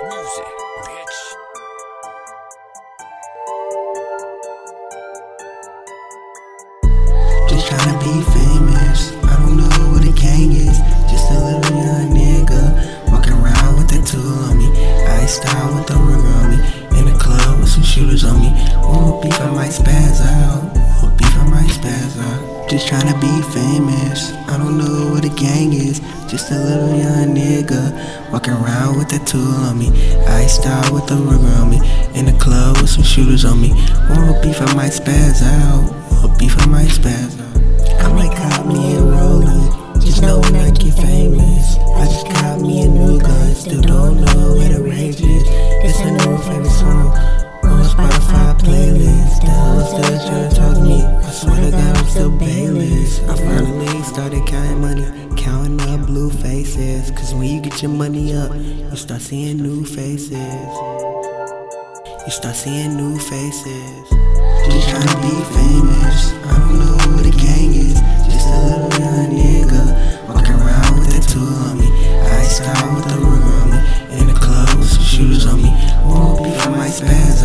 Music, bitch. Just tryna be famous. I don't know what a gang is. Just a little young nigga walking around with a tool on me. I style with the river Just tryna be famous. I don't know what a gang is. Just a little young nigga walking around with that tool on me. I style with the rubber on me. In the club with some shooters on me. Won't beef, I might spaz out. Won't beef, I might spaz out. I might cop me a roller. Just know when I get famous. I just caught me a new gun. Still don't know where the range is. It's a new favorite song on Spotify playlist. The faces. Cause when you get your money up, you start seeing new faces. You start seeing new faces. Just trying to be famous. I don't know what the gang is. Just a little young nigga. Walking around with that tool on me. Ice out with the ring on me. In the club shoes on me. Won't be for my spans?